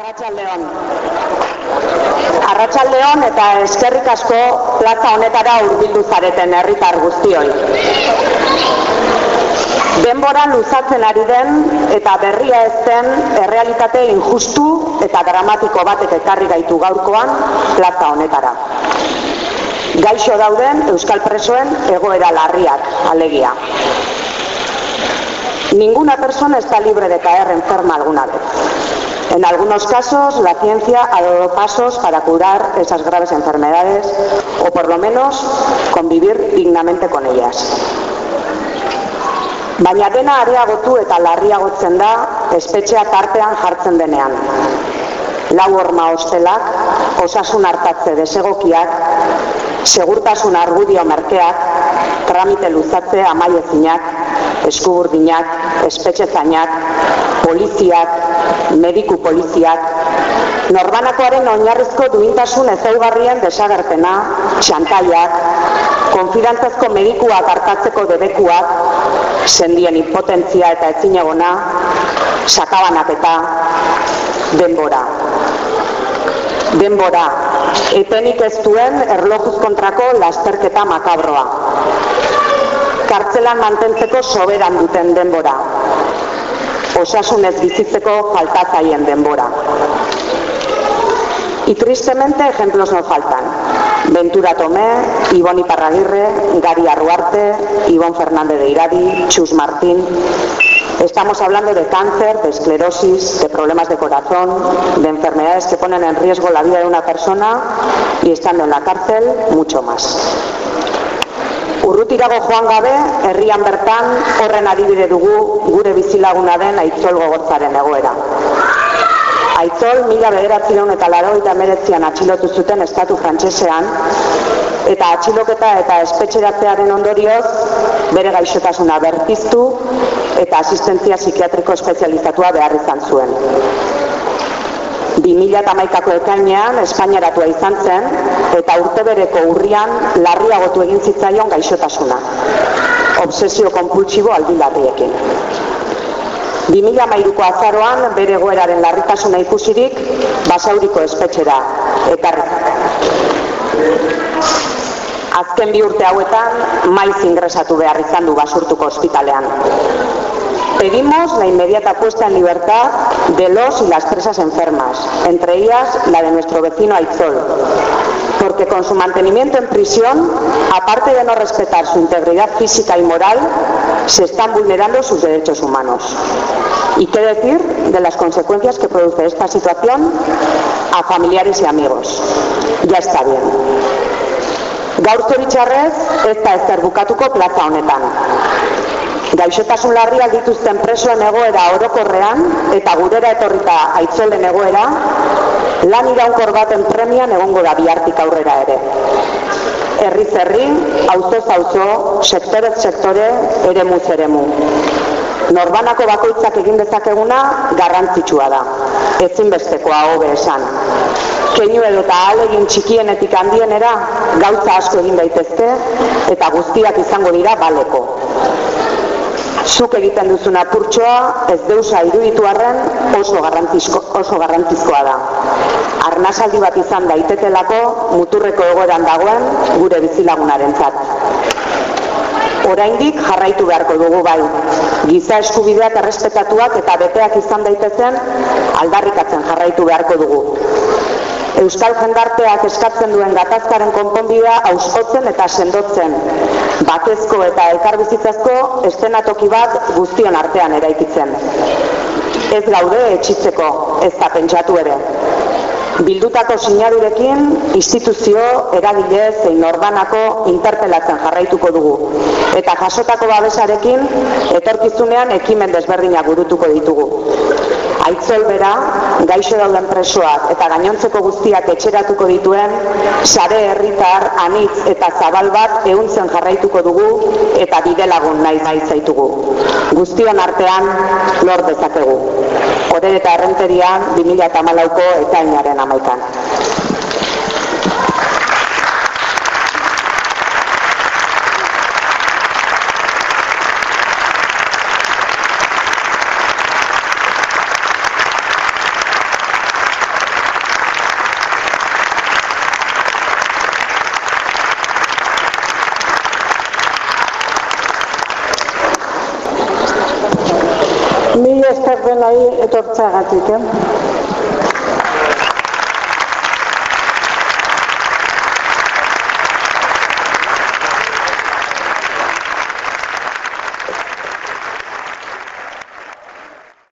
Arratxaldeon. Arratxaldeon eta eskerrik asko plaza honetara hurbildu zareten herritar guztioi. Denbora luzatzen ari den eta berria ez den errealitate injustu eta dramatiko batek ekarri gaitu gaurkoan plaza honetara. Gaixo dauden Euskal Presoen egoera larriak, alegia. Ninguna persona está libre de caer enferma alguna vez. En algunos casos, la ciencia ha dado pasos para curar esas graves enfermedades o por lo menos convivir dignamente con ellas. Baina dena areagotu eta larriagotzen da espetxea tartean jartzen denean. Lau horma hostelak, osasun hartatze desegokiak, segurtasun argudio merkeak, tramite luzatze amaiezinak, eskuburdinak, espetxe zainak, poliziak, mediku poliziak, norbanakoaren oinarrizko duintasun ezaugarrien desagerpena, txantaiak, konfidantzazko medikuak hartatzeko debekuak, sendien impotentzia eta ezinegona, sakabanak eta denbora. Denbora, etenik ez duen erlojuz kontrako lasterketa makabroa. Kartzelan mantentzeko soberan duten denbora. Osasunez bizitzeko faltatzaien denbora. Y tristemente ejemplos no faltan. Ventura Tomé, Ivón Iparraguirre, Gary Arruarte, Ivón Fernández de Iradi, Chus Martín. Estamos hablando de cáncer, de esclerosis, de problemas de corazón, de enfermedades que ponen en riesgo la vida de una persona y estando en la cárcel, mucho más. Urrutirago joan gabe, herrian bertan horren adibide dugu gure bizilaguna den aitzol gogotzaren egoera. Aitzol mila bederatzireun eta laro eta meretzian atxilotu zuten estatu frantsesean, eta atxiloketa eta espetxeratzearen ondorioz bere gaixotasuna bertiztu eta asistentzia psikiatriko espezializatua behar izan zuen. 2008ko ekainean Espainiaratua izan zen eta urte bereko urrian larriagotu egin zitzaion gaixotasuna. Obsesio konpultsibo aldilarriekin. 2008ko azaroan bere goeraren larritasuna ikusirik basauriko espetxera ekarri. Azken bi urte hauetan maiz ingresatu behar izan du basurtuko ospitalean. Pedimos la inmediata puesta en libertad de los y las presas enfermas, entre ellas la de nuestro vecino Aizol, porque con su mantenimiento en prisión, aparte de no respetar su integridad física y moral, se están vulnerando sus derechos humanos. ¿Y qué decir de las consecuencias que produce esta situación a familiares y amigos? Ya está bien. Gaur zoritxarrez, ez da bukatuko plaza honetan. Gaixotasun larria dituzten presoen egoera orokorrean eta gurera etorrita aitzolen egoera, lan iraunkor baten premian egongo da bihartik aurrera ere. Herri zerri, auzo auzo, sektorez sektore, ere muz ere mu. Norbanako bakoitzak egin dezakeguna garrantzitsua da. Ezinbestekoa hobe esan. Keinu edo eta alegin txikienetik handienera gauza asko egin daitezke eta guztiak izango dira baleko zuk egiten duzun apurtxoa ez deusa iruditu arren oso, garrantzizko, oso garrantzizkoa da. Arnasaldi bat izan daitetelako muturreko egoeran dagoen gure bizilagunaren zat. Oraindik jarraitu beharko dugu bai. Giza eskubideak errespetatuak eta beteak izan daitezen aldarrikatzen jarraitu beharko dugu. Euskal jendarteak eskatzen duen gatazkaren konponbidea auskotzen eta sendotzen. Batezko eta elkarbizitzazko estenatoki bat guztion artean eraikitzen. Ez gaude etxitzeko, ez da pentsatu ere. Bildutako sinadurekin, instituzio, eragile, zein norbanako interpelatzen jarraituko dugu. Eta jasotako babesarekin, etorkizunean ekimen desberdinak burutuko ditugu. Aitzol bera, gaixo dauden presoak eta gainontzeko guztiak etxeratuko dituen, sare herritar, anitz eta zabal bat ehuntzen jarraituko dugu eta bidelagun nahi nahi zaitugu. Guztion artean lor dezakegu. Ore eta errenterian 2008ko ekainaren amaikan. Horren nahi etortzeagatik, eh?